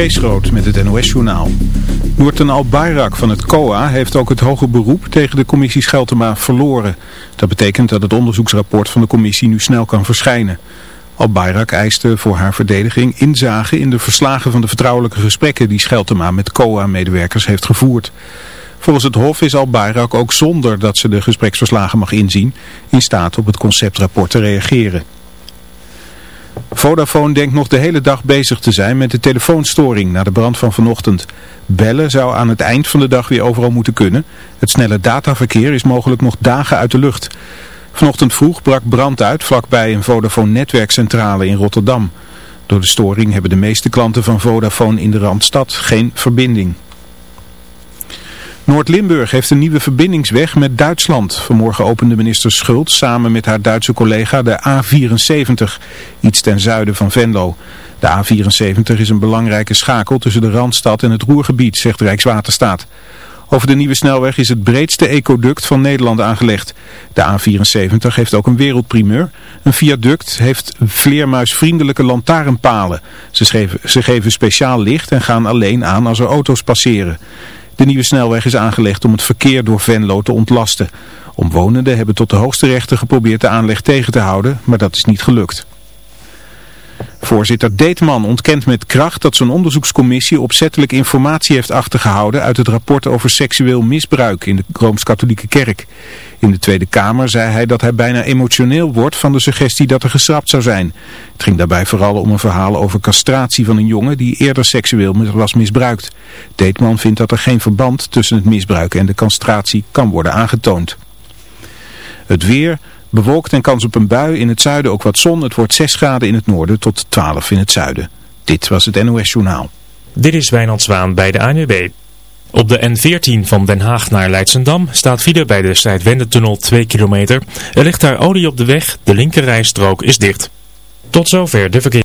Kees met het NOS-journaal. Noorten Al-Bayrak van het COA heeft ook het hoger beroep tegen de commissie Scheltema verloren. Dat betekent dat het onderzoeksrapport van de commissie nu snel kan verschijnen. Al-Bayrak eiste voor haar verdediging inzage in de verslagen van de vertrouwelijke gesprekken die Scheltema met COA-medewerkers heeft gevoerd. Volgens het Hof is Al-Bayrak ook zonder dat ze de gespreksverslagen mag inzien in staat op het conceptrapport te reageren. Vodafone denkt nog de hele dag bezig te zijn met de telefoonstoring na de brand van vanochtend. Bellen zou aan het eind van de dag weer overal moeten kunnen. Het snelle dataverkeer is mogelijk nog dagen uit de lucht. Vanochtend vroeg brak brand uit vlakbij een Vodafone netwerkcentrale in Rotterdam. Door de storing hebben de meeste klanten van Vodafone in de Randstad geen verbinding. Noord-Limburg heeft een nieuwe verbindingsweg met Duitsland. Vanmorgen opende minister Schult samen met haar Duitse collega de A74, iets ten zuiden van Venlo. De A74 is een belangrijke schakel tussen de Randstad en het Roergebied, zegt Rijkswaterstaat. Over de nieuwe snelweg is het breedste ecoduct van Nederland aangelegd. De A74 heeft ook een wereldprimeur. Een viaduct heeft vleermuisvriendelijke lantaarnpalen. Ze, ze geven speciaal licht en gaan alleen aan als er auto's passeren. De nieuwe snelweg is aangelegd om het verkeer door Venlo te ontlasten. Omwonenden hebben tot de hoogste rechter geprobeerd de aanleg tegen te houden, maar dat is niet gelukt. Voorzitter Deetman ontkent met kracht dat zijn onderzoekscommissie opzettelijk informatie heeft achtergehouden uit het rapport over seksueel misbruik in de Rooms-Katholieke Kerk. In de Tweede Kamer zei hij dat hij bijna emotioneel wordt van de suggestie dat er geschrapt zou zijn. Het ging daarbij vooral om een verhaal over castratie van een jongen die eerder seksueel was misbruikt. Deetman vindt dat er geen verband tussen het misbruik en de castratie kan worden aangetoond. Het weer... Bewolkt en kans op een bui in het zuiden ook wat zon. Het wordt 6 graden in het noorden tot 12 in het zuiden. Dit was het NOS Journaal. Dit is Wijnand Zwaan bij de ANWB. Op de N14 van Den Haag naar Leidsendam staat file bij de Zuidwendetunnel 2 kilometer. Er ligt daar olie op de weg, de linkerrijstrook is dicht. Tot zover de verkeer.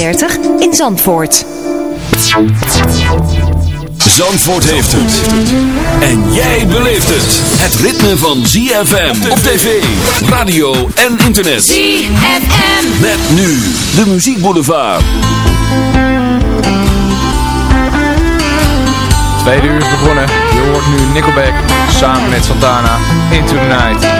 in Zandvoort. Zandvoort heeft het. En jij beleeft het. Het ritme van ZFM op tv, radio en internet. ZFM. Met nu de muziekboulevard. Tweede uur is begonnen. Je hoort nu Nickelback samen met Santana Into the Night.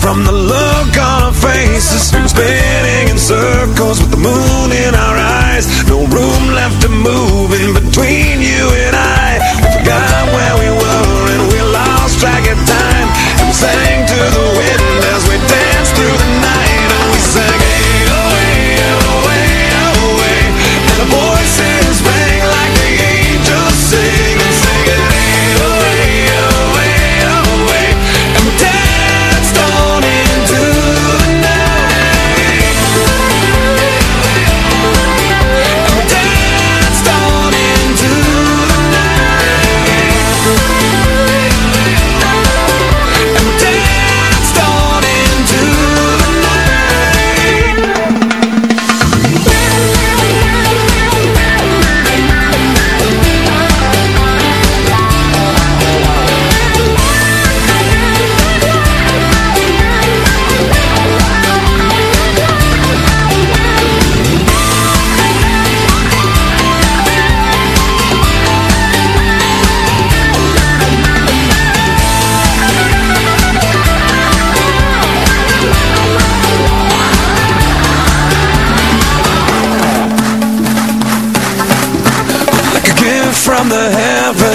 from the look on our faces. Spinning in circles with the moon in our eyes. No room left to move in between you and I. We forgot where we were and we lost track of time. And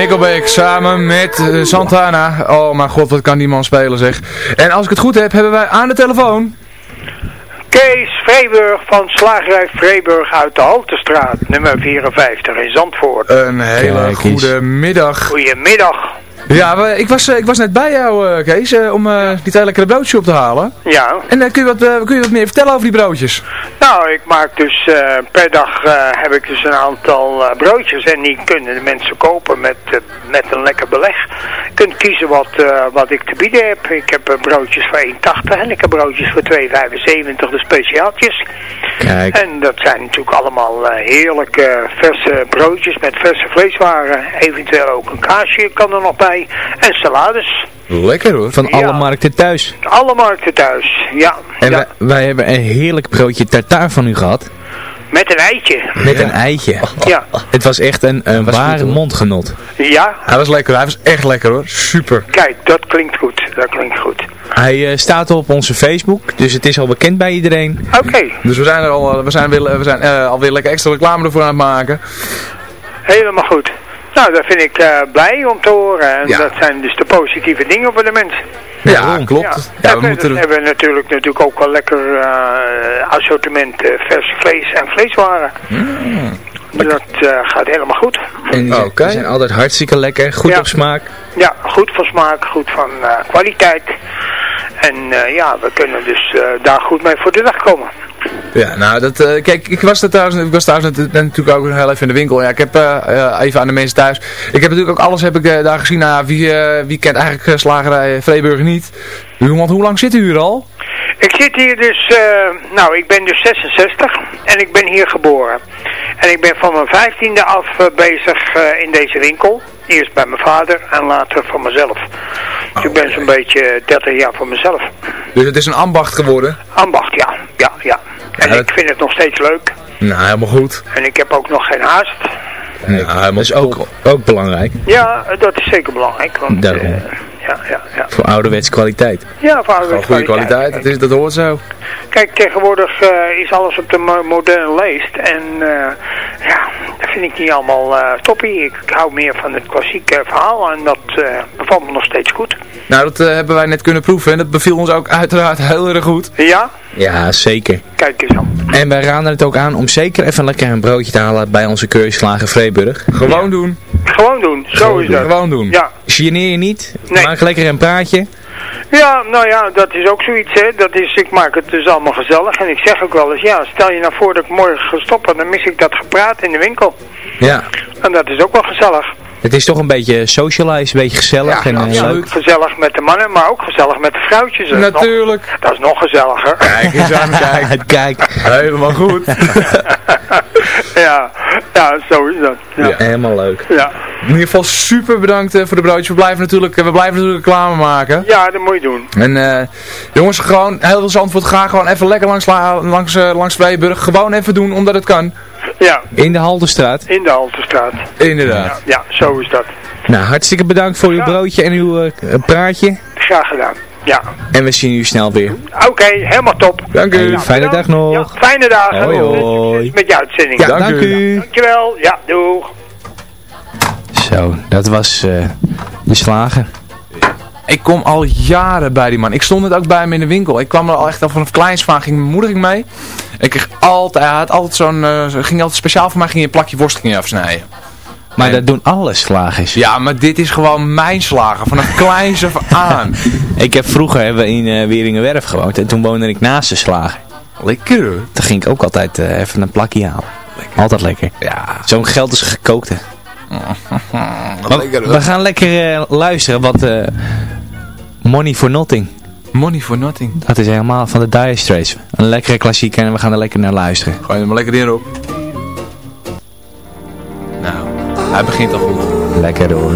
Nickelback samen met eh, Santana. Oh mijn god, wat kan die man spelen zeg. En als ik het goed heb, hebben wij aan de telefoon... Kees Vreeburg van Slagerij Vreeburg uit de Haltestraat, nummer 54 in Zandvoort. Een hele goede middag. Goedemiddag. Ja, ik was, eh, ik was net bij jou, eh, Kees, eh, om die twee lekkere broodjes op te halen. Ja, En kun, je wat, kun je wat meer vertellen over die broodjes? nou ik maak dus per dag heb ik dus een aantal broodjes en die kunnen de mensen kopen met, met een lekker beleg. Je kunt kiezen wat, wat ik te bieden heb. Ik heb broodjes voor 1,80 en ik heb broodjes voor 2,75 de speciaaltjes. Kijk. En dat zijn natuurlijk allemaal heerlijke verse broodjes met verse vleeswaren. Eventueel ook een kaasje kan er nog bij. En salades. Lekker hoor. Van alle Ja. markten thuis. Alle markten thuis. Ja. En ja. wij, wij hebben een heerlijk broodje tartaar van u gehad. Met een eitje. Met een eitje. Ja. Het was echt een, een ware mondgenot. Ja. Hij was lekker, hij was echt lekker hoor. Super. Kijk, dat klinkt goed. Dat klinkt goed. Hij eh, staat op onze Facebook, dus het is al bekend bij iedereen. Oké. Dus we zijn er al, eh, we zijn, weer, we zijn eh, alweer lekker extra reclame ervoor aan het maken. Helemaal goed. Nou, dat vind ik eh, blij om te horen. En Ja. dat zijn dus de positieve dingen voor de mensen. Ja, klopt. Ja, en we moeten er- hebben we natuurlijk, natuurlijk ook wel lekker eh, assortiment eh, vers vlees en vleeswaren. Dat eh, gaat helemaal goed. En die zijn, Oké. die zijn altijd hartstikke lekker, goed Ja. op smaak. Ja, goed van smaak, goed van eh, kwaliteit. En eh, ja, we kunnen dus eh, daar goed mee voor de dag komen. Ja, nou, dat, eh, kijk, ik was, er trouwens, ik was net natuurlijk ook nog heel even in de winkel. Ja, ik heb eh, eh, even aan de mensen thuis. Ik heb natuurlijk ook alles heb ik, daar gezien. Nou, wie, wie kent eigenlijk slagerij Vreeburg niet? Want hoe lang zit u hier al? Ik zit hier dus, nou ik ben dus 66 en ik ben hier geboren. En ik ben van mijn vijftiende af bezig in deze winkel. Eerst bij mijn vader en later van mezelf. Dus ik ben zo'n beetje 30 jaar voor mezelf. Dus het is een ambacht geworden. Ambacht, ja. Ja, ja. En Ja, dat- ik vind het nog steeds leuk. Nou, helemaal goed. En ik heb ook nog geen haast. Ja, helemaal Dat is ook, ook belangrijk, Ja, dat is zeker belangrijk. Want, Daarom. Ja, ja, ja. voor ouderwetse kwaliteit. Ja, voor Gewoon goede kwaliteit. Dat, is, dat hoort zo. Kijk, tegenwoordig eh, is alles op de mo- moderne leest. En eh, ja, dat vind ik niet allemaal eh toppie. Ik, ik hou meer van het klassieke verhaal en dat bevalt me nog steeds goed. Nou, dat hebben wij net kunnen proeven en dat beviel ons ook uiteraard heel erg goed. Ja, Ja, zeker. kijk eens aan. En wij raden het ook aan om zeker even lekker een broodje te halen bij onze keurslager Vreeburg. Gewoon doen. Gewoon doen, zo is dat. Gewoon doen. Ja. Geneer je niet. Nee. Maak lekker een praatje. Ja, nou ja, dat is ook zoiets, hè. Dat is, ik maak het dus allemaal gezellig. En ik zeg ook wel eens, ja, stel je nou voor dat ik morgen ga stoppen, dan mis ik dat gepraat in de winkel. Ja. En dat is ook wel gezellig. Het is toch een beetje socialize, een beetje gezellig en eh, ja, leuk. gezellig met de mannen, maar ook gezellig met de vrouwtjes. Nog- Natuurlijk. dat is nog gezelliger. Kijk eens aan, kijk. Kijk, Helemaal goed. ja, ja, zo is dat. Ja. Ja. helemaal leuk. Ja. In ieder geval super bedankt eh, voor de broodjes. We blijven natuurlijk, eh, we blijven natuurlijk reclame maken. ja, dat moet je doen. En eh, jongens, gewoon heel veel Zandvoort. Ga gewoon even lekker langs, La- langs, langs Vrijburg. Gewoon even doen, omdat het kan. Ja, In de Halterstraat. in de Haltestraat. Inderdaad. Ja, ja, zo is dat. Nou, hartstikke bedankt voor uw broodje en uw eh, praatje. Graag gedaan. Ja. En we zien u snel weer. Oké, helemaal top. Dank u. Hey, fijne dag nog. Ja, fijne dagen. Hoi, hoi. Met je uitzending. Ja, Dank dank, u. u. Dankjewel. Ja, doeg. Zo, dat was eh, de slager. Ik kom al jaren bij die man. Ik stond het ook bij hem in de winkel. Ik kwam er al echt al vanaf kleins van. Ging mijn moeder ging mee. Ik kreeg altijd, hij had altijd zo'n, eh, ging altijd speciaal voor mij ging hij een plakje worst ging hij afsnijden. Maar En- dat doen alle slagers. Ja, maar dit is gewoon mijn slager. Vanaf kleins af aan. Ik heb vroeger hebben we in uh, Weringenwerf gewoond en toen woonde ik naast de slager. Lekker hoor. Toen ging ik ook altijd eh, even een plakje halen. Altijd lekker. Ja, Zo'n geld is gekookte. Lekker we gaan lekker eh, luisteren wat eh, Money for Nothing. Money for nothing. Dat is helemaal van de Dire Straits. Een lekkere klassieker en we gaan er lekker naar luisteren. Gooi je er maar lekker in op. Nou, hij begint al goed. Lekker hoor.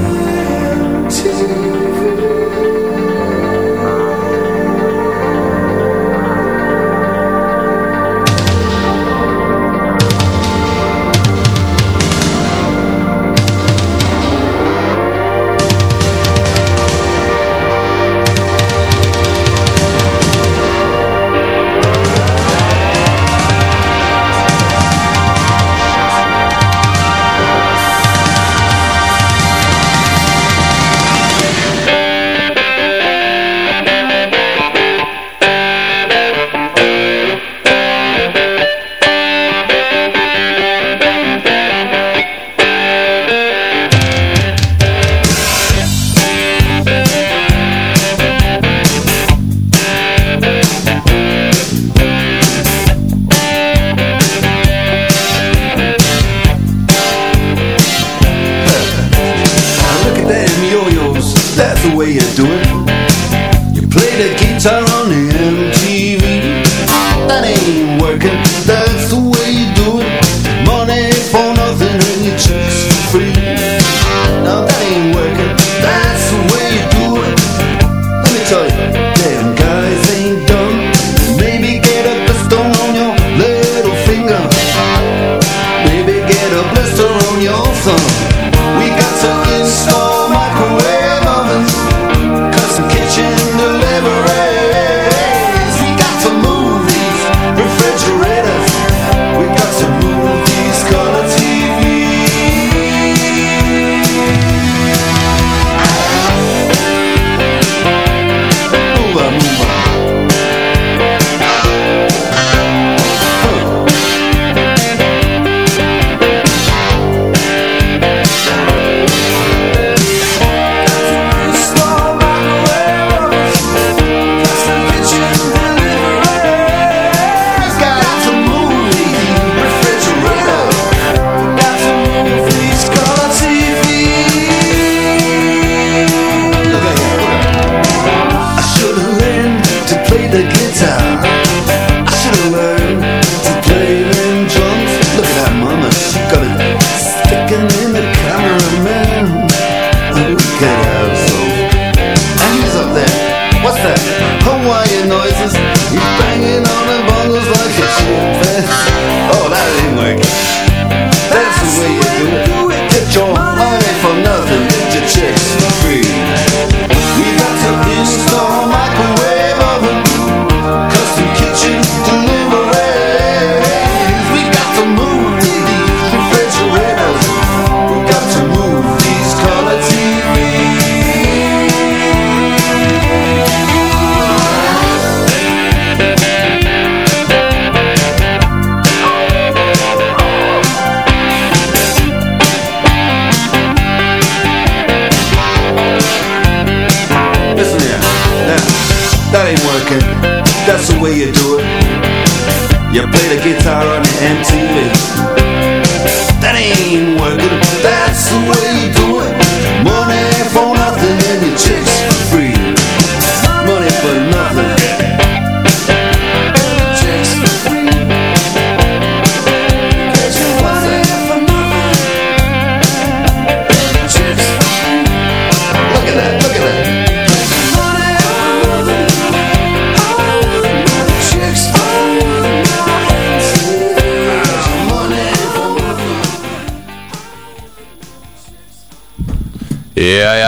The guitar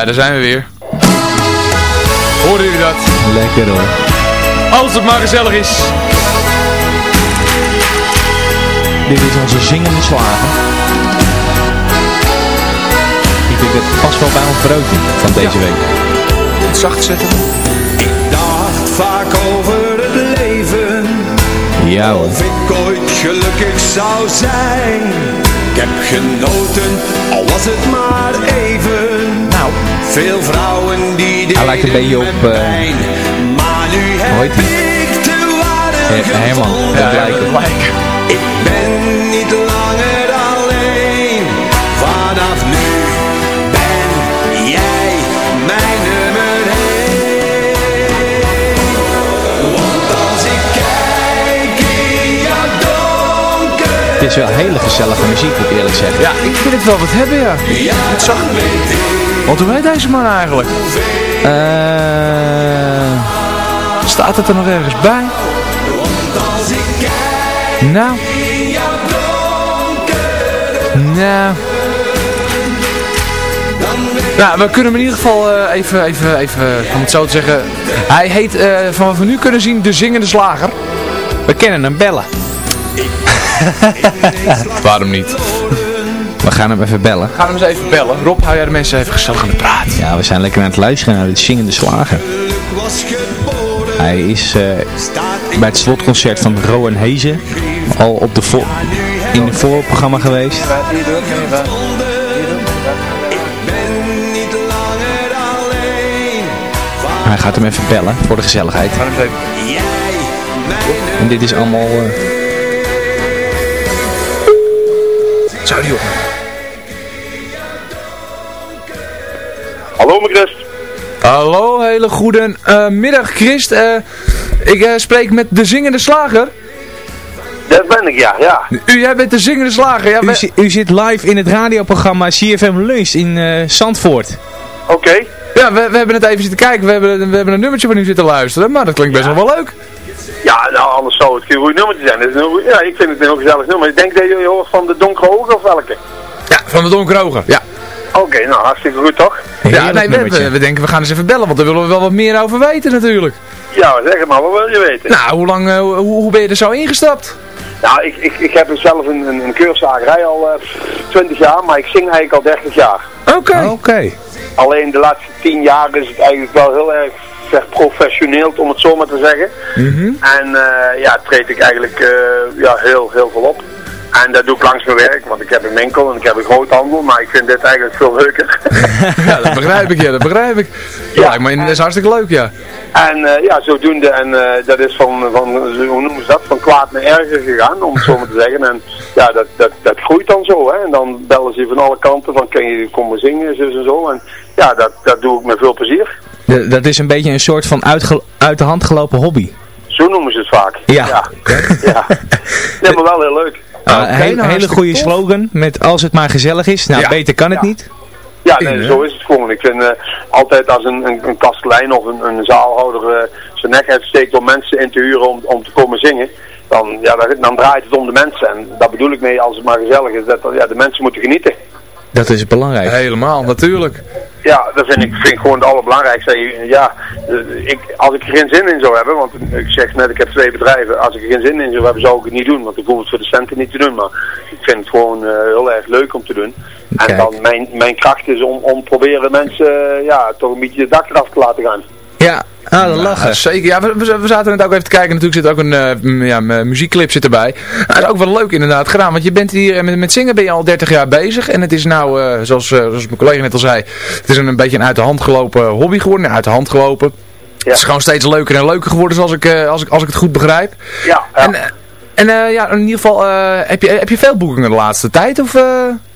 daar zijn we weer. Hoorden jullie dat? Lekker hoor. Als het maar gezellig is. Dit is onze zingende slager. Ik denk dat het past wel bij ons broodje van deze week. Het zacht zetten. dacht vaak over het leven Ja hoor. Of ik ooit gelukkig zou zijn Ik heb genoten, al was het maar even Nou, veel vrouwen die Hij lijkt een beetje op, eh, pijn. Maar nu hoe heet heb die? ik de waarde Her- Herman, gevonden. dat lijkt het. Ik ben niet langer alleen Vanaf nu ben jij mijn nummer één Want als ik kijk in jouw donker Het is wel hele gezellige muziek, moet ik eerlijk zeggen. Ja, ik vind het wel wat hebben, ja. Het zacht. Want hoe heet deze man eigenlijk? Eh, Staat het er nog ergens bij? Nou. Nou. Nou, we kunnen hem in ieder geval eh, even, even, even, om het zo te zeggen. Hij heet, eh, van wat we nu kunnen zien, de zingende slager. we kennen hem bellen. Waarom niet? We gaan hem even bellen. Gaan hem eens even bellen. Rob, hou jij de mensen even gezellig aan de praat. Ja, we zijn lekker aan het luisteren naar de zingende slager. Hij is eh, bij het slotconcert van Rowan Hezen al op de in het voorprogramma geweest. Hij gaat hem even bellen voor de gezelligheid. En dit is allemaal... eh, Zou die op? Christ. Hallo, hele goede eh, middag Christ. Eh, ik eh, spreek met de zingende slager. Dat ben ik, ja, ja. U, jij bent de zingende slager. Ja, u, zit live in het radioprogramma CFM Lunch in eh, Zandvoort. Oké. ja we, we hebben het even zitten kijken. We hebben, we hebben een nummertje van u zitten luisteren. Maar dat klinkt best wel wel leuk. Ja, nou, anders zou het geen goed nummer zijn. Een ja, ik vind het een heel gezellig nummer. Ik denk dat je hoort van de donkere ogen of welke? Ja, van de donkere ogen. Ja, Oké, nou, hartstikke goed, toch? ja nee, we, denken we gaan eens even bellen. Want daar willen we wel wat meer over weten natuurlijk. Ja, zeg het maar, wat wil je weten? Nou, hoe lang, eh, hoe, hoe ben je er zo ingestapt? Nou, ik, ik, ik heb zelf een, een, een al eh, 20 jaar, maar ik zing eigenlijk al 30 jaar. Oké. Oké. Alleen de laatste 10 jaar is het eigenlijk wel heel erg verprofessioneeld, om het zo maar te zeggen. Mhm. En eh, ja, treed ik eigenlijk eh, ja, heel, heel veel op. En dat doe ik langs mijn werk, want ik heb een winkel en ik heb een groothandel, maar ik vind dit eigenlijk veel leuker. Ja, dat begrijp ik, ja, dat begrijp ik. Ja, Ja. maar dat is hartstikke leuk, ja. En eh, ja, zodoende, en eh, dat is van, van, hoe noemen ze dat, van kwaad naar erger gegaan, om het zo maar te zeggen. En ja, dat, dat, dat groeit dan zo, hè. En dan bellen ze van alle kanten van, kan je komen zingen, zus en zo. En ja, dat, dat doe ik met veel plezier. Dat is een beetje een soort van uit de hand gelopen hobby. Zo noemen ze het vaak. Ja. Ja. ja. Nee, maar wel heel leuk. Uh, Oké, he- nou, hele goede tof. slogan met als het maar gezellig is. Nou, Ja. beter kan het Ja. niet. Ja, nee, zo is het gewoon. Ik vind eh, altijd als een, een, een kastelein of een, een zaalhouder eh, zijn nek uitsteekt om mensen in te huren om, om te komen zingen, dan, ja, dan, dan draait het om de mensen. En daar bedoel ik mee als het maar gezellig is, dat ja, de mensen moeten genieten. Dat is belangrijk. Helemaal, natuurlijk. Ja, dat vind ik, vind ik gewoon het allerbelangrijkste. Ja, eh, ik, als ik er geen zin in zou hebben, want ik zeg net, ik heb twee bedrijven. Als ik er geen zin in zou hebben, zou ik het niet doen. Want ik hoef het voor de centen niet te doen. Maar ik vind het gewoon eh, heel erg leuk om te doen. En Kijk. dan mijn, mijn kracht is om, om proberen mensen eh, ja, toch een beetje het dak eraf te laten gaan. Ja, ah, dat Ja, lachen. zeker. Ja, we, we, zaten net ook even te kijken. Natuurlijk zit ook een eh, ja, muziekclip zit erbij. Nou, dat is ook wel leuk inderdaad gedaan. Want je bent hier eh, met, met zingen ben je al 30 jaar bezig. En het is nou, eh, zoals, eh, zoals mijn collega net al zei, het is een, een beetje een uit de hand gelopen hobby geworden. Uit de hand gelopen. Het is gewoon steeds leuker en leuker geworden, zoals ik, eh, als ik, als ik het goed begrijp. Ja, En, en ja, in ieder geval, eh, heb, je, heb je veel boekingen de laatste tijd? Of, eh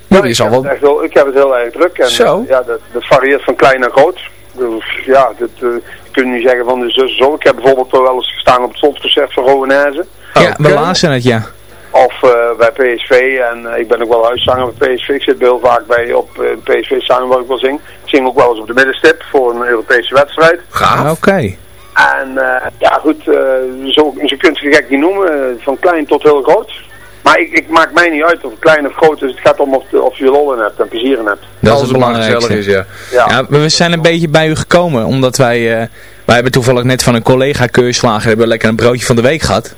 zal ik, wel... heb het echt wel, ik heb het heel erg druk. En, Zo. ja, dat, dat varieert van klein naar groot. Dus, ja, dat, eh, je kunt niet zeggen van de zus zo. Ik heb bijvoorbeeld wel eens gestaan op het slotconcert van Rowenaise. ja, we lazen het, ja. Of eh, bij PSV. En eh, ik ben ook wel huiszanger bij PSV. Ik zit heel vaak bij op eh, PSV samen waar ik wel zing. Ik zing ook wel eens op de middenstip voor een Europese wedstrijd. Ah, Oké. En eh, ja goed, eh, zo, zo kunt je het gek niet noemen. Van klein tot heel groot. Maar ik, ik maak mij niet uit of het klein of groot is. Het gaat om of, de- of je lol in hebt en plezier in hebt. Dat is het belangrijkste. is, ja. Ja. Ja, we zijn een beetje bij u gekomen, omdat wij, eh, wij hebben toevallig net van een collega keurslager hebben we lekker een broodje van de week gehad.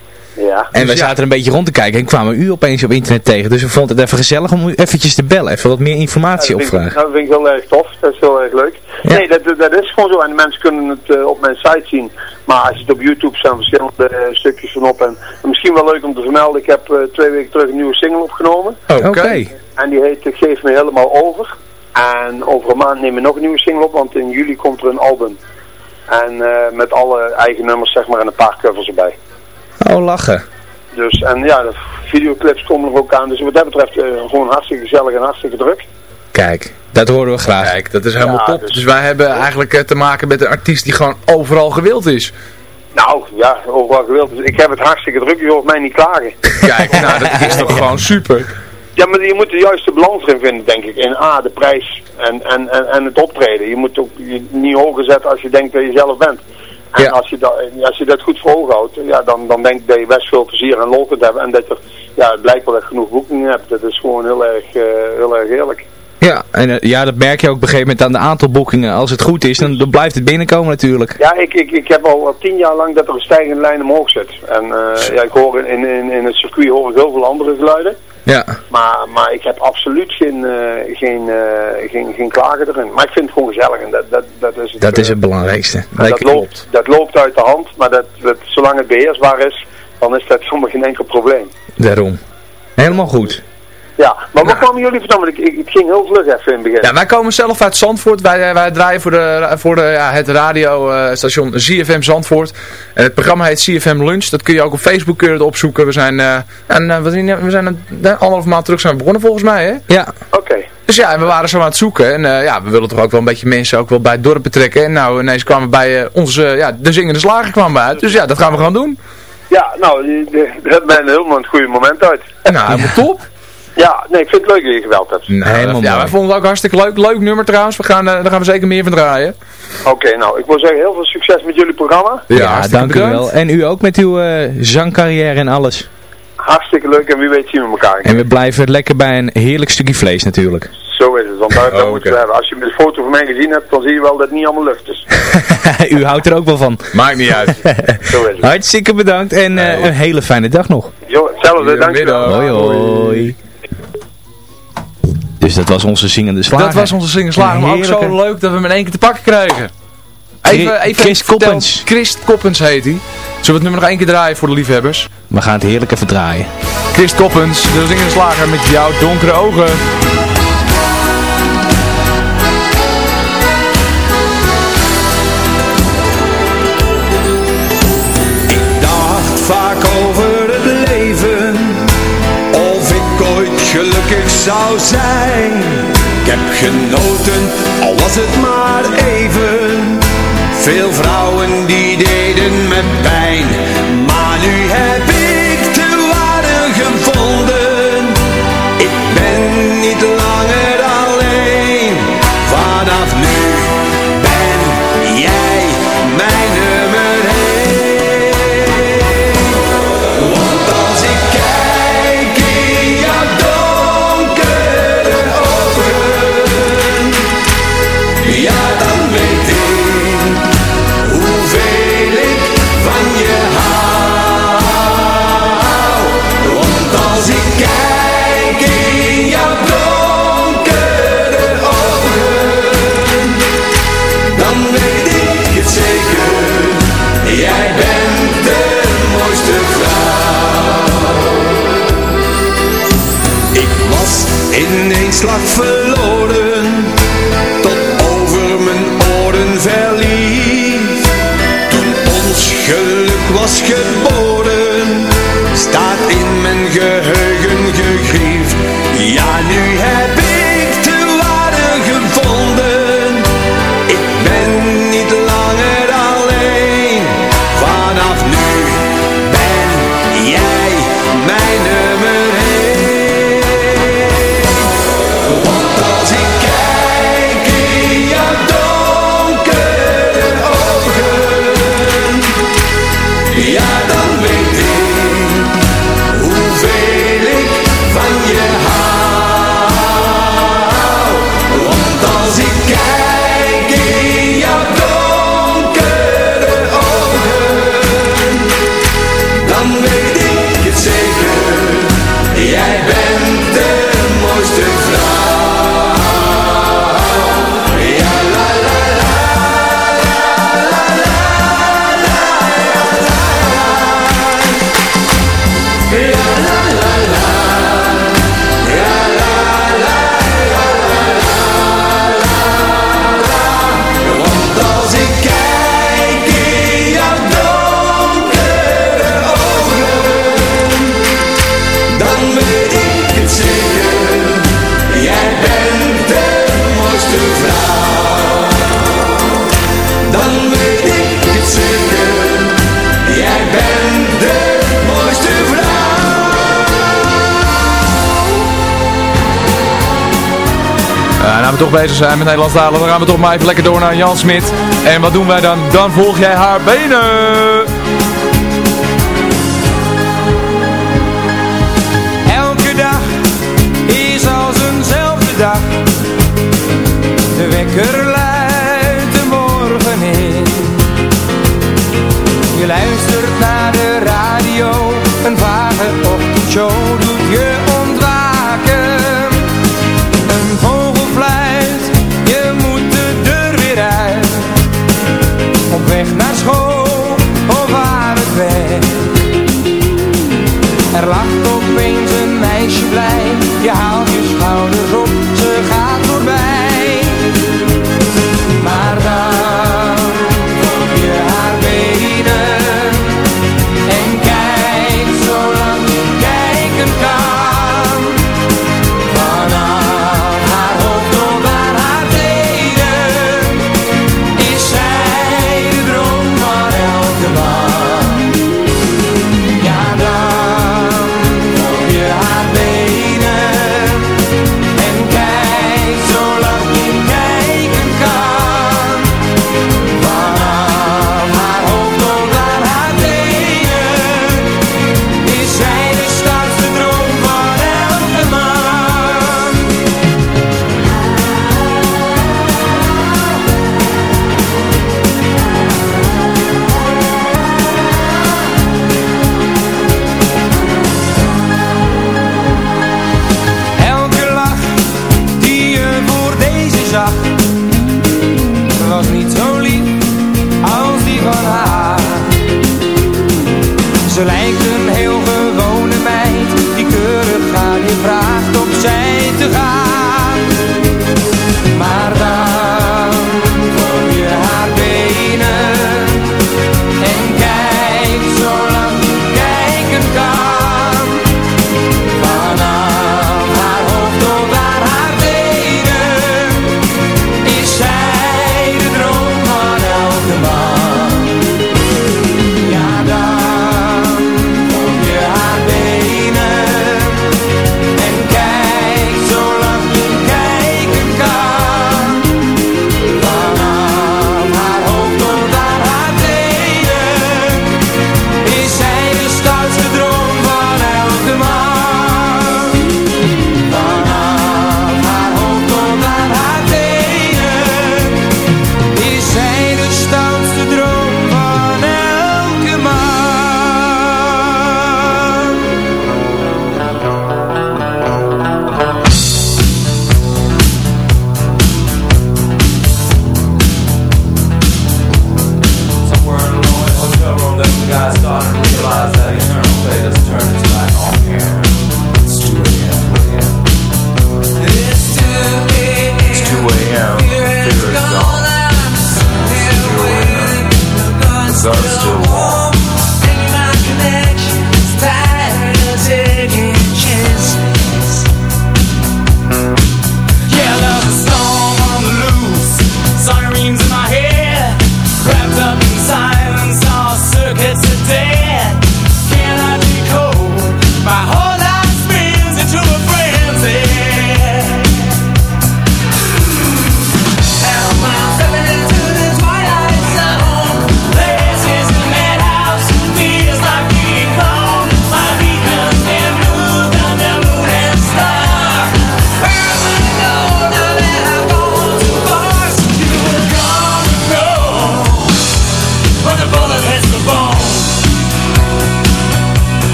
Ja. En wij zaten een beetje rond te kijken en kwamen u opeens op internet tegen. Dus we vonden het even gezellig om u eventjes te bellen, even wat meer informatie Ja, dat, vind ik, opvragen. dat vind ik heel erg tof. Dat is heel erg leuk. Ja. Nee, dat, dat is gewoon zo. En de mensen kunnen het eh, op mijn site zien. Maar als je het op YouTube staan verschillende eh, stukjes van op. En, en misschien wel leuk om te vermelden. Ik heb eh, twee weken terug een nieuwe single opgenomen. Oké. En die heet Ik Geef Me Helemaal Over. En over een maand nemen we nog een nieuwe single op. Want in juli komt er een album. En eh, met alle eigen nummers zeg maar en een paar covers erbij. Oh, lachen. Dus en ja, de videoclips komen er ook aan. Dus wat dat betreft eh, gewoon hartstikke gezellig en hartstikke druk. Kijk, dat horen we graag. Kijk, dat is helemaal Ja, top. dus- Dus wij hebben eigenlijk eh, te maken met een artiest die gewoon overal gewild is. Nou ja, overal gewild. Dus ik heb het hartstikke druk. Je hoort mij niet klagen. Kijk, nou dat is toch gewoon super. Ja, maar je moet de juiste balans erin vinden, denk ik. In A, de prijs en, en, en, en het optreden. Je moet ook je niet hoger zetten als je denkt dat je zelf bent. En Ja. als, je dat, als je dat goed voor ogen houdt, ja, dan, dan denk ik dat je best veel plezier en lol kunt hebben. En dat je ja, blijkbaar echt genoeg boekingen hebt. Dat is gewoon heel erg, eh, heel erg eerlijk. Ja, en eh, ja, dat merk je ook op een gegeven moment aan de aantal boekingen. Als het goed is, dan, dan blijft het binnenkomen natuurlijk. Ja, ik, ik, ik heb al tien jaar lang dat er een stijgende lijn omhoog zit. En eh, ja, ik hoor in, in, in het circuit hoor ik heel veel andere geluiden. Ja, Maar, maar ik heb absoluut geen, eh, geen, eh, geen, geen klagen erin. Maar ik vind het gewoon gezellig en dat, dat, dat is het. dat is eh, het belangrijkste. dat, loopt, dat loopt uit de hand, maar dat, dat, zolang het beheersbaar is, dan is dat zonder geen enkel probleem. Daarom. Helemaal goed. Ja, maar wat kwamen jullie vertellen? Want ik, ik, het ging heel vlug even in het begin. Ja, wij komen zelf uit Zandvoort. Wij, eh, wij draaien voor, de, voor de, ja, het radiostation ZFM Zandvoort. En het programma heet ZFM Lunch. Dat kun je ook op Facebook kun je het opzoeken. We zijn, eh, en, eh, we zijn, we zijn een, anderhalf maand terug zijn we begonnen volgens mij. Hè? Ja, Oké. Dus ja, en we waren zo aan het zoeken. En eh, ja, we willen toch ook wel een beetje mensen ook wel bij het dorp betrekken. En nou, ineens kwamen we bij onze, ja, de zingende slager kwamen we uit. Dus ja, dat gaan we gewoon doen. Ja, nou, dat bent helemaal het goede moment uit. En nou, helemaal top. Ja, nee, ik vind het leuk dat je geweld hebt. Helemaal ja, mooi. wij vonden het ook hartstikke leuk. Leuk nummer trouwens. We gaan, eh, daar gaan we zeker meer van draaien. Oké, nou, ik wil zeggen heel veel succes met jullie programma. ja, hartstikke dank u wel. En u ook met uw eh, zangcarrière en alles. Hartstikke leuk en wie weet zien we elkaar. En we blijven lekker bij een heerlijk stukje vlees natuurlijk. Zo is het, want daar, Oh, moeten we hebben. Als je een foto van mij gezien hebt, dan zie je wel dat het niet allemaal lucht is. u houdt er ook wel van. Maakt niet uit. Zo is het. Hartstikke bedankt en eh, een hele fijne dag nog. Jo, hetzelfde, dankjewel. Goedemiddag. Hoi hoi. Dus dat was onze zingende slager. Dat was onze zingerslager, maar ook zo leuk dat we hem in één keer te pakken kregen. Even, Chris even verteld- Koppens. Chris Koppens heet hij. Zullen we het nummer nog één keer draaien voor de liefhebbers? We gaan het heerlijk even draaien. Chris Koppens, de zingende slager met jouw donkere ogen. Gelukkig zou zijn. Ik heb genoten, al was het maar even. Veel vrouwen die deden me pijn, toch bezig zijn met Nederlands Dalen dan gaan we toch maar even lekker door naar Jan Smit. En wat doen wij dan? Dan volg jij haar benen.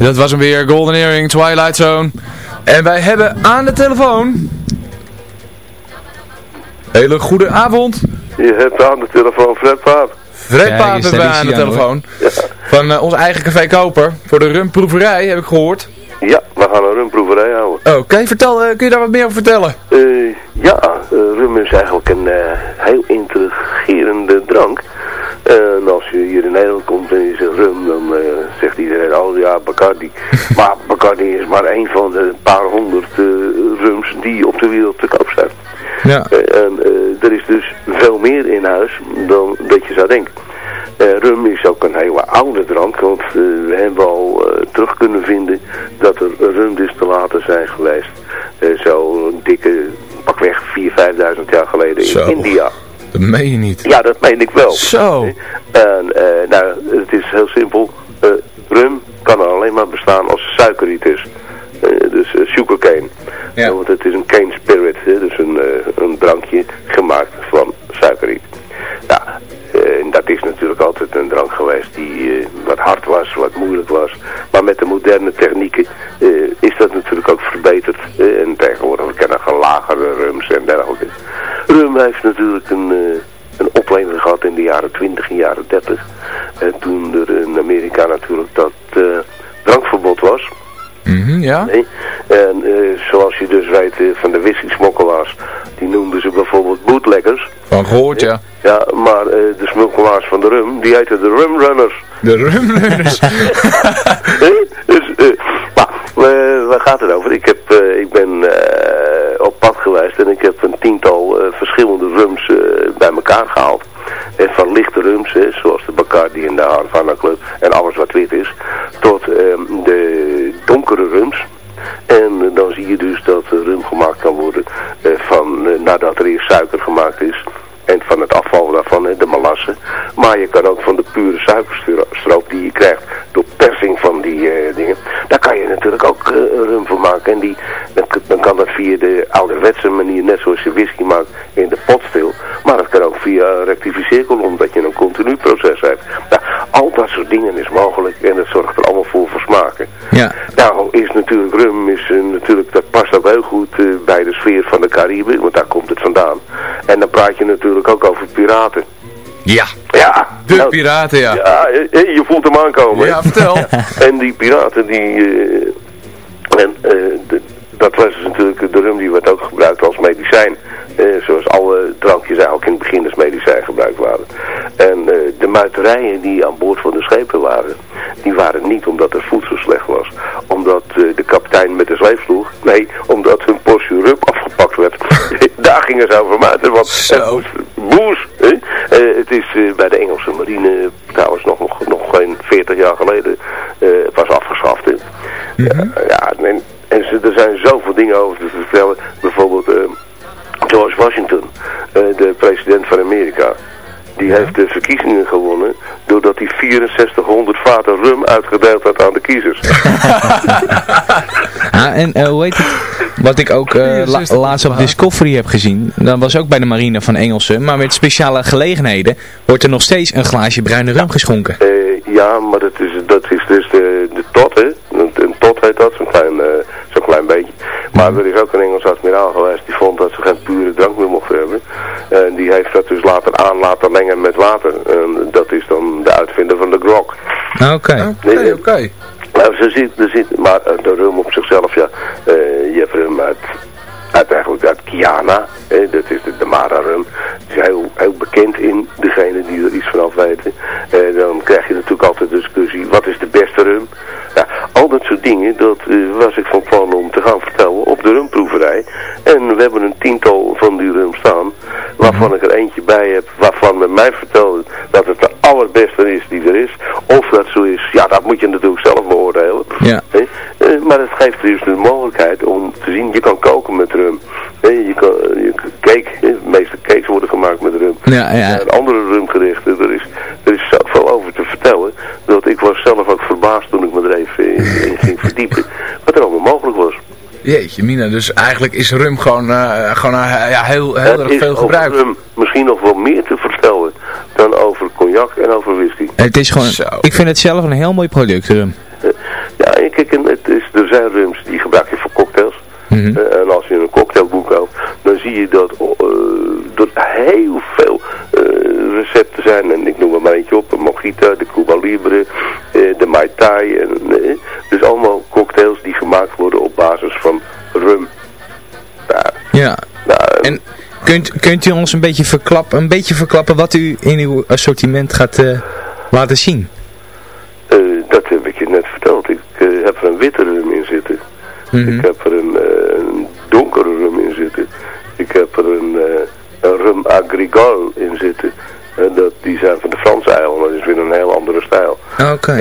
Dat was hem weer. Golden Earring, Twilight Zone. En wij hebben aan de telefoon... Hele goede avond. Je hebt aan de telefoon Fred Paap. Fred Paap hebben wij aan de telefoon. Van eh, ons eigen café Koper. Voor de rumproeverij, heb ik gehoord. Ja, we gaan een rumproeverij houden. Oké, vertel, eh, kun je daar wat meer over vertellen? Eh, ja, rum is eigenlijk een eh, heel intrigerende drank. En als je hier in Nederland komt en je zegt rum, dan eh, zegt iedereen, oh ja, Bacardi. maar Bacardi is maar een van de paar honderd eh, rums die op de wereld te koop zijn. Ja. Eh, en eh, er is dus veel meer in huis dan dat je zou denken. Eh, rum is ook een hele oude drank, want eh, we hebben al eh, terug kunnen vinden dat er rumdistillaten zijn geweest. Eh, Zo'n dikke, pakweg 4.000, 5.000 jaar geleden Zo. in India. Dat meen je niet. Ja, dat meen ik wel. Zo. En eh, nou, het is heel simpel. Eh, rum kan alleen maar bestaan als suikerriet is. Eh, dus sugarcane. Ja. want het is een cane spirit, hè, dus een, een drankje gemaakt van suikerriet. Nou, en dat is natuurlijk altijd een drank geweest die wat hard was, wat moeilijk was. Maar met de moderne technieken is dat natuurlijk ook verbeterd. En tegenwoordig we kennen gewoon lagere rums en dergelijke. Heeft natuurlijk een, eh, een opleving gehad in de jaren 20 en jaren 30. En toen er in Amerika natuurlijk dat eh, drankverbod was. Mhm, ja. Nee. En eh, zoals je dus weet van de whisky-smokkelaars, die noemden ze bijvoorbeeld bootleggers. Van gehoord, ja. Ja, maar de smokkelaars van de rum, die heten de rumrunners. De rumrunners. Nee? dus, maar, waar gaat het over? Ik, heb, ik ben op pad geweest en ik heb een tiental eh, verschillende rums eh, bij elkaar gehaald. En van lichte rums, zoals de Bacardi en de Havana Club en alles wat wit is, tot ehm, de donkere rums. En dan zie je dus dat rum gemaakt kan worden eh, van, eh, nadat er eerst suiker gemaakt is. En van het afval daarvan, de melasse. Maar je kan ook van de pure suikerstroop die je krijgt door persing van die eh, dingen. Daar kan je natuurlijk ook rum van maken. En die, dan kan dat via de ouderwetse manier, net zoals je whisky maakt, in de pot stil. Maar dat kan ook via een rectificeerkolom, dat je een continu proces hebt. Nou, al dat soort dingen is mogelijk en dat zorgt er allemaal voor voor smaken. Ja. Nou is natuurlijk rum, is, eh, natuurlijk, dat past ook heel goed eh, bij de sfeer van de Cariben, want daar komt het vandaan. En dan praat je natuurlijk ook over piraten. Ja. Ja. De nou, piraten, ja. Ja, eh, je voelt hem aankomen. Ja, vertel. en die piraten die... en, de- dat was dus natuurlijk de rum die werd ook gebruikt als medicijn. Zoals alle drankjes eigenlijk in het begin als medicijn gebruikt waren. En eh, de muiterijen die aan boord van de schepen waren, die waren niet omdat het voedsel slecht was. Omdat eh, de kapitein met de zweep sloeg. Nee, omdat hun portie rum afgepakt werd. Daar gingen ze over muiten. Want boes. Eh, het is bij de Engelse marine trouwens nog, nog, nog geen 40 jaar geleden was afgeschaft. Ja, ja, Die heeft de verkiezingen gewonnen doordat hij 6400 vaten rum uitgedeeld had aan de kiezers. Ah, en eh, hoe heet het? Wat ik ook eh, la- laatst op Discovery heb gezien, dat was ook bij de marine van Engelsen, maar met speciale gelegenheden wordt er nog steeds een glaasje bruine rum geschonken. Eh, ja, maar dat is, dat is dus de, de tot, hè. beetje. Maar er is ook een Engels admiraal geweest die vond dat ze geen pure drank meer mochten hebben. En die heeft dat dus later aan laten mengen met water. En dat is dan de uitvinder van de grog. Oké. Oké, oké. Nou, ze zit, er zit, maar eh, de rum op zichzelf, ja, eh, je hebt rum uit, uit eigenlijk uit Kiana, hè, dat is de, de Mara rum. Die is heel, heel bekend in degene die er iets vanaf weten. En dan krijg je natuurlijk altijd de discussie, wat is de beste rum? Ja, al dat soort dingen, dat eh, was ik van plan om te gaan vertellen op de rumproeverij. En we hebben een tiental van die rum staan, waarvan ik er eentje bij heb, waarvan men mij vertelde dat het de allerbeste is die er is. Of dat zo is, ja, dat moet je natuurlijk zelf beoordelen. Ja. Eh, maar het geeft dus de mogelijkheid om te zien, je kan koken met rum. Je kan, eh, je cake, de meeste cakes worden gemaakt met rum. Ja, ja. En andere rumgerichten, er is, er is zoveel over te vertellen, dat ik was zelf ook verbaasd toen ik me er even in, in ging verdiepen, wat er allemaal mogelijk was. Jeetje, Mina. Dus eigenlijk is rum gewoon, eh, gewoon eh, ja, heel, heel Het erg veel over gebruikt. rum misschien nog wel meer te vertellen dan over cognac en over whisky. Het is gewoon, Zo. ik vind het zelf een heel mooi product, rum. Ja, en kijk, het is, er zijn rums die gebruik je voor cocktails. Mhm. Eh, en als je een cocktailboek koopt, dan zie je dat uh, er heel veel eh, recepten zijn. En ik noem er maar eentje op, de Mojito, de Cuba Libre, eh, de Mai Tai. Kunt, kunt u ons een beetje, verklappen, een beetje verklappen wat u in uw assortiment gaat eh, laten zien? eh, dat heb ik je net verteld. Ik eh, heb er een witte rum in zitten. Mhm. Ik heb er een, een donkere rum in zitten. Ik heb er een, een rum agricole in zitten. En dat, die zijn van de Franse eilanden, dat is weer een heel andere stijl. Oké.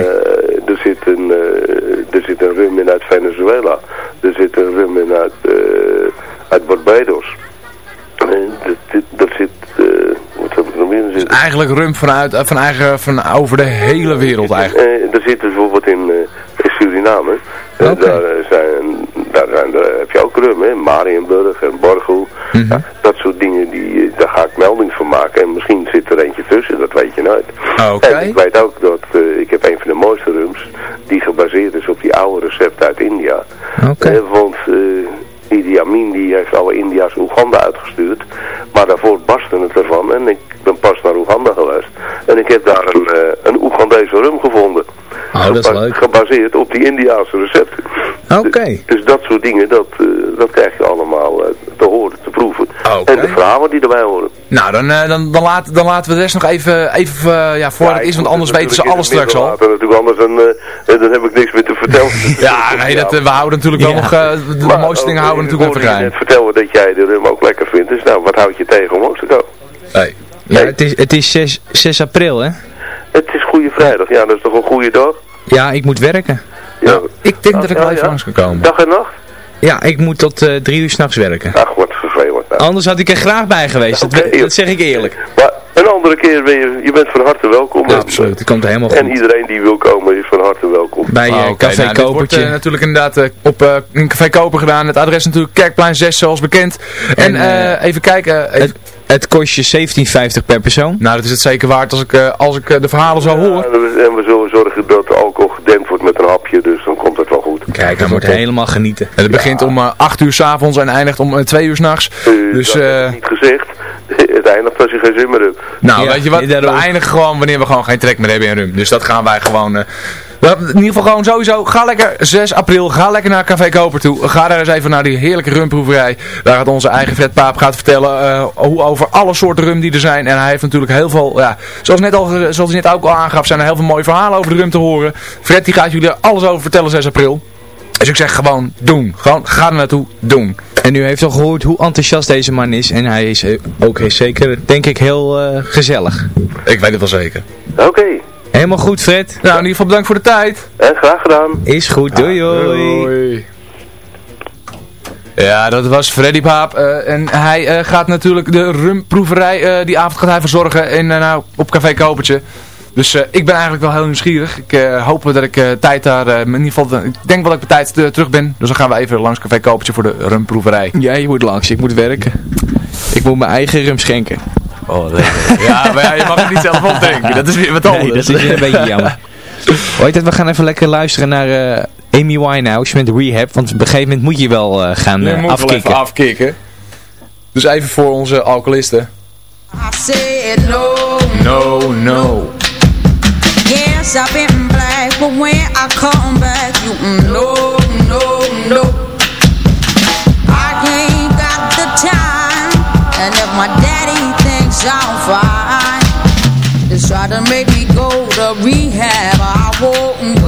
Er, zit een, er zit een rum in uit Venezuela. Er zit een rum in uit, eh, uit Barbados. En dat, dit- dat zit, eh, wat heb ik er nog meer in zitten? Eigenlijk rum vanuit, eh, van eigen, van over de hele wereld eigenlijk. Eh, er zit dus bijvoorbeeld in, eh, in Suriname. Oké. daar, zijn, daar, zijn, daar heb je ook rum, hè. Marienburg en Borgel. Mhm. Ja, dat soort dingen, die, daar ga ik melding van maken. En misschien zit er eentje tussen, dat weet je nooit. Oké. En ik weet ook dat, ik heb een van de mooiste rums, die gebaseerd is op die oude recept uit India. Oké. Want eh, Idi Amin die heeft alle India's Oeganda uitgestuurd. Maar daarvoor barstte het ervan. En ik ben pas naar Oeganda geweest. En ik heb daar een, eh, een Oegandese rum gevonden. Oh, dat is leuk. Gebaseerd op die Indiaanse recepten. Oké. Dus, dus dat soort dingen, dat, eh, dat krijg je allemaal eh, te horen, te proeven. Oké. En de verhalen die erbij horen. Nou, dan, eh, dan, dan, laat, dan laten we de rest nog even, even eh, ja, voor Ja, het is, want anders weten ze alles straks al. laten natuurlijk, anders dan, eh, dan heb ik niks meer te vertellen. Ja, nee, dat, we houden natuurlijk wel Ja. nog, eh, de, Maar mooiste dingen houden we natuurlijk ik geheim. net vertellen dat jij de rum ook lekker vindt. Dus nou, wat houd je tegen om ook te komen? Hey. Ja, het is, het is 6, 6 april, hè? Het is Goede Vrijdag. Ja, dat is toch een goede dag? Ja, ik moet werken. Ja. Ik denk dat ik Ja, wel even ja. langs kan komen. Dag en nacht? Ja, ik moet tot eh, drie uur s'nachts werken. Ach, wat vervelend. Nou. Anders had ik er graag bij geweest, dat, zeg ik eerlijk. Maar een andere keer ben je, je bent van harte welkom. Ja, absoluut, het komt helemaal En goed. iedereen die wil komen is van harte welkom. Bij eh, Ah, Café nou, dit wordt Kopertje. eh, natuurlijk inderdaad op eh, in Café Koper gedaan. Het adres natuurlijk Kerkplein 6 zoals bekend. En, En, even kijken. even- het, het kost je 17,50 per persoon. nou, dat is het zeker waard als ik, eh, als ik eh, de verhalen zo hoor. Ja, en we- en we zullen zorgen dat de alcohol gedempt wordt met een hapje, dus dan komt het wel goed. Kijk, dan wordt helemaal genieten. En het begint om eh, 8 uur s'avonds en eindigt om 2 uur s'nachts. Eh, Dus, eh, niet gezegd. Het eindigt als je geen zin meer hebt. Nou, Ja, weet je wat? We eindigen gewoon wanneer we gewoon geen trek meer hebben in rum. Dus dat gaan wij gewoon... eh, in ieder geval gewoon sowieso, ga lekker 6 april, ga lekker naar Café Koper toe. Ga daar eens even naar die heerlijke rumproeverij. Daar gaat onze eigen Fred Paap gaat vertellen eh, hoe over alle soorten rum die er zijn. En hij heeft natuurlijk heel veel, ja, zoals, net al, zoals hij net ook al aangaf, zijn er heel veel mooie verhalen over de rum te horen. Fred die gaat jullie er alles over vertellen 6 april. Dus ik zeg gewoon doen. Gewoon ga er naartoe, doen. En u heeft al gehoord hoe enthousiast deze man is. En hij is eh, ook zeker, denk ik, heel eh, gezellig. Ik weet het wel zeker. Oké, Helemaal goed, Fred. Nou, in ieder geval bedankt voor de tijd. en graag gedaan. Is goed, doei doei. Ja, dat was Freddy Paap. eh, en hij eh, gaat natuurlijk de rumproeverij, eh, die avond gaat hij verzorgen in, eh, nou, op Café Kopertje. Dus eh, ik ben eigenlijk wel heel nieuwsgierig. Ik eh, hoop dat ik eh, tijd daar, eh, in ieder geval, ik denk wel dat ik bij tijd eh, terug ben. Dus dan gaan we even langs Café Kopertje voor de rumproeverij. Ja, je moet langs. Ik moet werken. Ik moet mijn eigen rum schenken. Oh, ja, maar je mag het niet zelf opdenken Dat is weer wat anders. Nee, dat is weer een beetje jammer. Hoor het, we gaan even lekker luisteren naar eh, Amy Winehouse met Rehab. Want op een gegeven moment moet je wel eh, gaan uh, eh, moet afkicken. Even afkicken. Dus even voor onze alcoholisten. I said no. No, no. Yes, I've been black, but when I come back, you know. sound fine. They try to make me go to rehab. I won't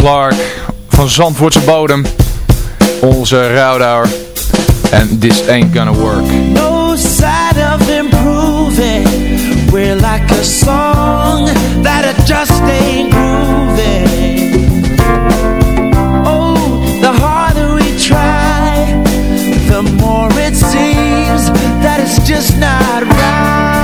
Clark van Zandvoortse bodem. Onze rouwdouwer. and this ain't gonna work. No side of improving. We're like a song that it just ain't grooving. Oh, the harder we try, the more it seems that it's just not right.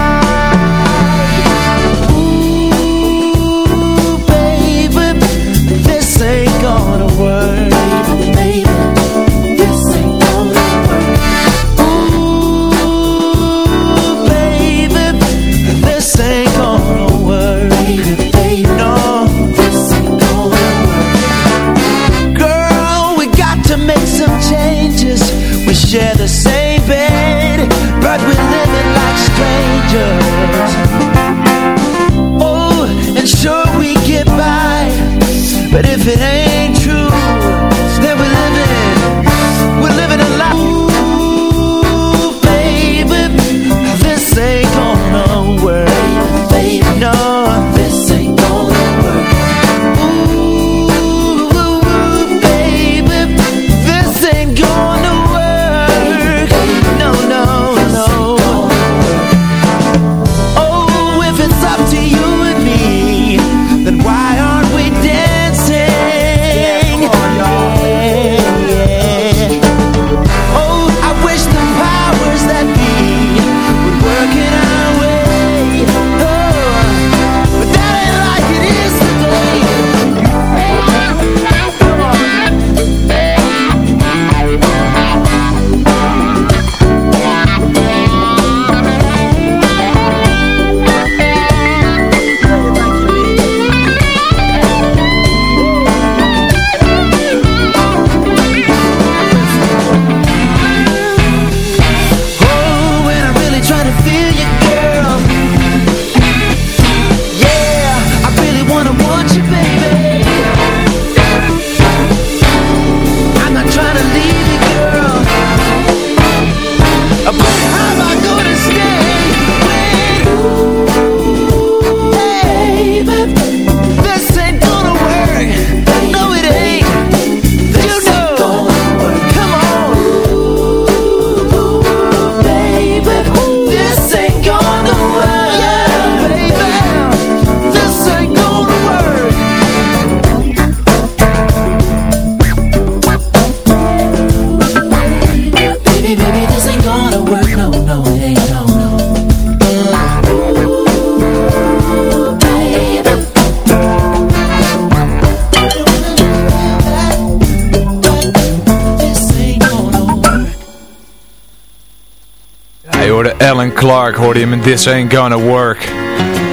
Clark, hoorde je met This Ain't Gonna Work.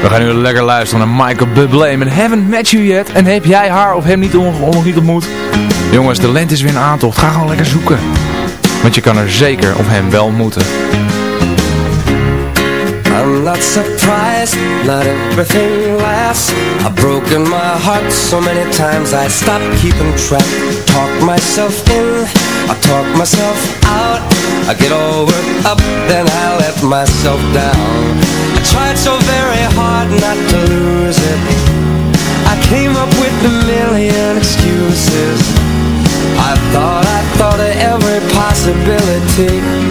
We gaan nu lekker luisteren naar Michael Bublé met Haven't Met You Yet. En heb jij haar of hem niet nog niet ontmoet? Jongens, de lente is weer in aantocht. Ga gewoon lekker zoeken. Want je kan er zeker of hem wel ontmoeten. I'm not surprised, not everything lasts I've broken my heart so many times I stopped keeping track Talk myself in, I talk myself out I get all worked up, then I let myself down. I tried so very hard not to lose it. I came up with a million excuses. I thought, I thought of every possibility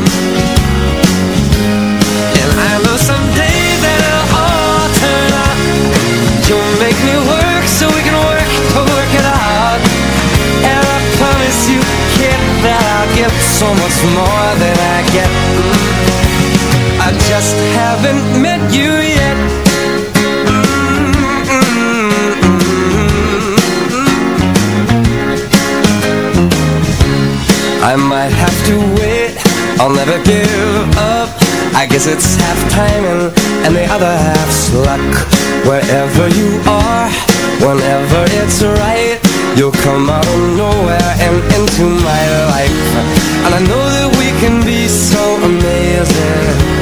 it's half timing and the other half's luck. Wherever you are, whenever it's right You'll come out of nowhere and into my life. And I know that we can be so amazing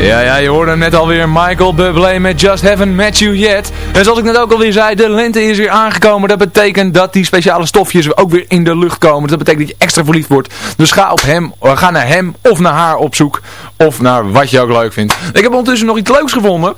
Ja, ja, je hoorde net alweer Michael Bublé met Just Haven't Met You Yet. En zoals ik net ook alweer zei, de lente is weer aangekomen. Dat betekent dat die speciale stofjes ook weer in de lucht komen. Dat betekent dat je extra verliefd wordt. Dus ga, op hem, eh, ga naar hem of naar haar op zoek. Of naar wat je ook leuk vindt. Ik heb ondertussen nog iets leuks gevonden.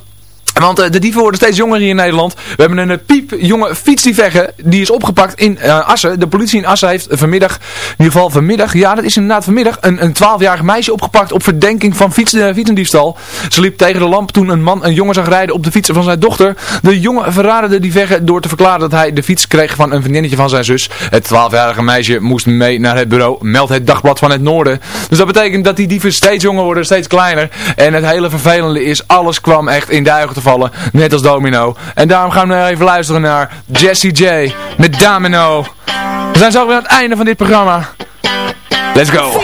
Want eh, de dieven worden steeds jonger hier in Nederland. We hebben een uh, piepjonge fietsdiefegge. Die is opgepakt in uh, Assen. De politie in Assen heeft vanmiddag, in ieder geval vanmiddag, ja dat is inderdaad vanmiddag, een, een 12-jarig meisje opgepakt op verdenking van fiets. Ze liep tegen de lamp toen een man een jongen zag rijden op de fietsen van zijn dochter. De jongen verraadde de diefegge door te verklaren dat hij de fiets kreeg van een vriendinnetje van zijn zus. Het 12-jarige meisje moest mee naar het bureau, meldt het dagblad van het noorden. Dus dat betekent dat die dieven steeds jonger worden, steeds kleiner. En het hele vervelende is, alles kwam echt in de vallen. Net als Domino. En daarom gaan we even luisteren naar Jesse J met Domino. We zijn zo weer aan het einde van dit programma. Let's go.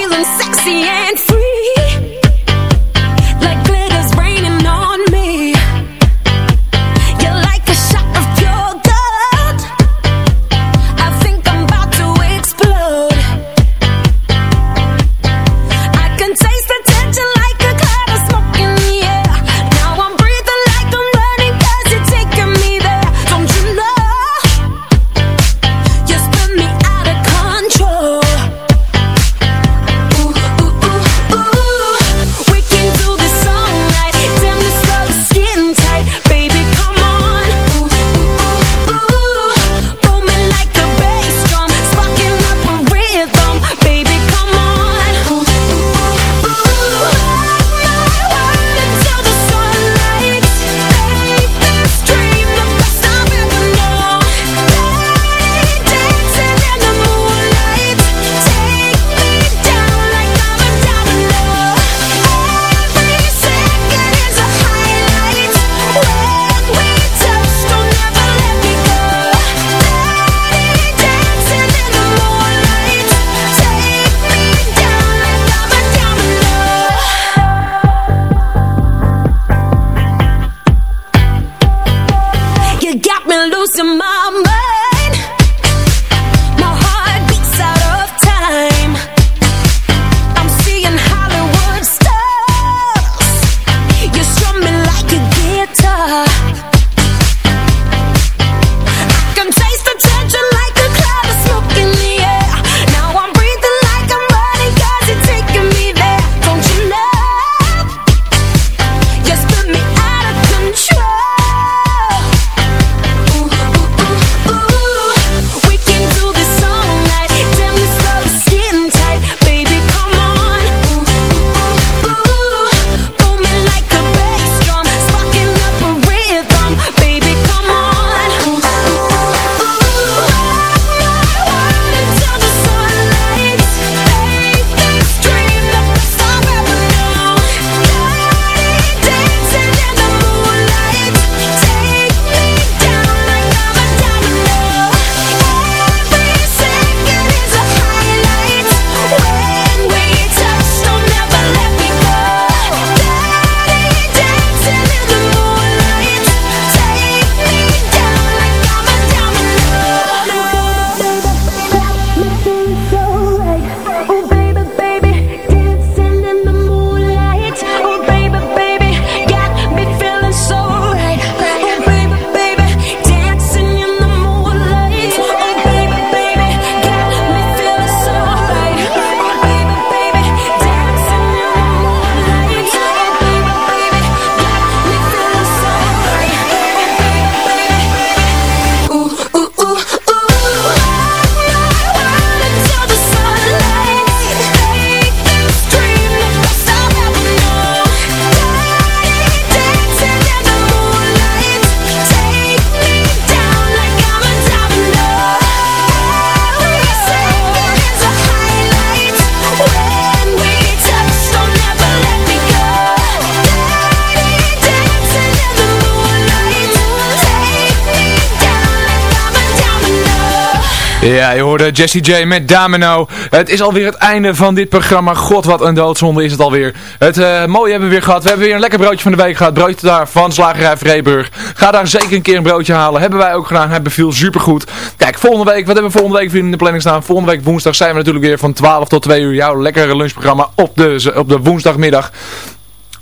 Ja, je hoorde Jesse J met Domino. Het is alweer het einde van dit programma. God, wat een doodzonde is het alweer. Het uh, mooie hebben we weer gehad. We hebben weer een lekker broodje van de week gehad. Broodje daar van Slagerij Vreeburg. Ga daar zeker een keer een broodje halen. Hebben wij ook gedaan. Hij beviel supergoed. Kijk, volgende week, wat hebben we volgende week in de planning staan? Volgende week woensdag zijn we natuurlijk weer van 12 tot 2 uur. Jouw lekkere lunchprogramma op de, op de woensdagmiddag.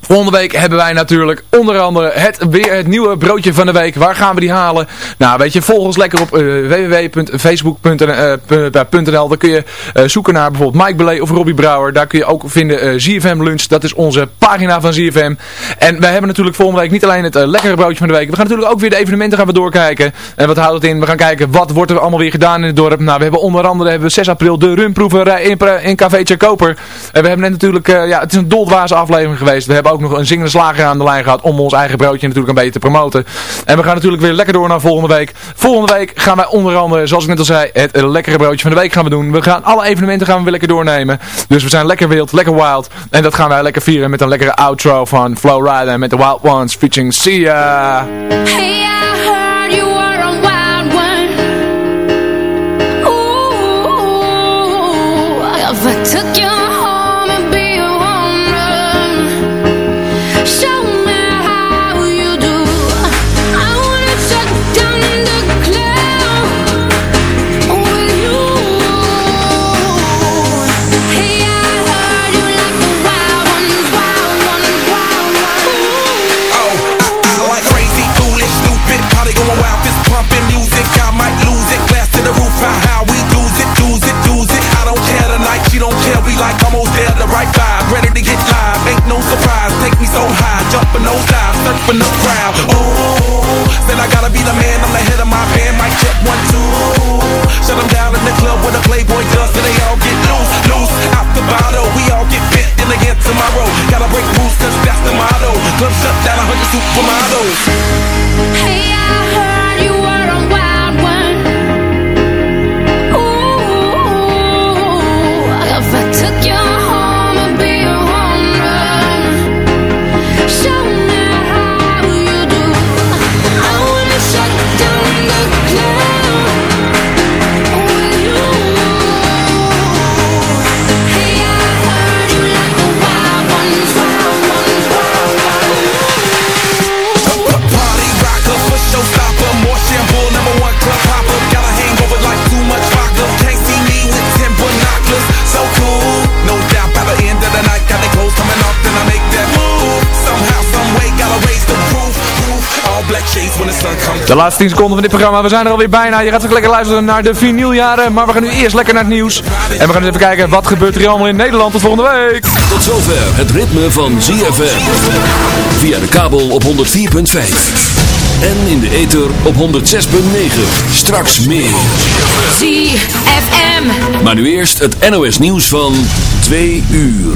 Volgende week hebben wij natuurlijk onder andere het, weer het nieuwe broodje van de week. Waar gaan we die halen? Nou, weet je, volg ons lekker op uh, www.facebook.nl. Uh, Daar kun je zoeken naar bijvoorbeeld Mike Belay of Robbie Brouwer. Daar kun je ook vinden uh, ZFM Lunch. Dat is onze pagina van ZFM. En wij hebben natuurlijk volgende week niet alleen het lekkere broodje van de week. We gaan natuurlijk ook weer de evenementen gaan we doorkijken. En wat houdt het in? We gaan kijken wat wordt er allemaal weer gedaan in het dorp. Nou, we hebben onder andere hebben we 6 april de rumproeverij in, in Café Koper. En we hebben net natuurlijk, ja, het is een doldwaze aflevering geweest. We hebben ook nog een zingende slager aan de lijn gehad om ons eigen broodje natuurlijk een beetje te promoten. En we gaan natuurlijk weer lekker door naar volgende week. Volgende week gaan wij onder andere, zoals ik net al zei, het lekkere broodje van de week gaan we doen. We gaan alle evenementen gaan we weer lekker doornemen. Dus we zijn lekker wild, lekker wild. En dat gaan wij lekker vieren met een lekkere outro van Flow Rider met de Wild Ones featuring Sia. Hey, De laatste 10 seconden van dit programma. We zijn er alweer bijna. Je gaat toch lekker luisteren naar de vinyljaren. Maar we gaan nu eerst lekker naar het nieuws. En we gaan eens even kijken wat gebeurt er hier allemaal in Nederland. Tot volgende week. Tot zover het ritme van ZFM. Via de kabel op 104.5. En in de ether op 106.9. Straks meer. ZFM. Maar nu eerst het NOS nieuws van 2 uur.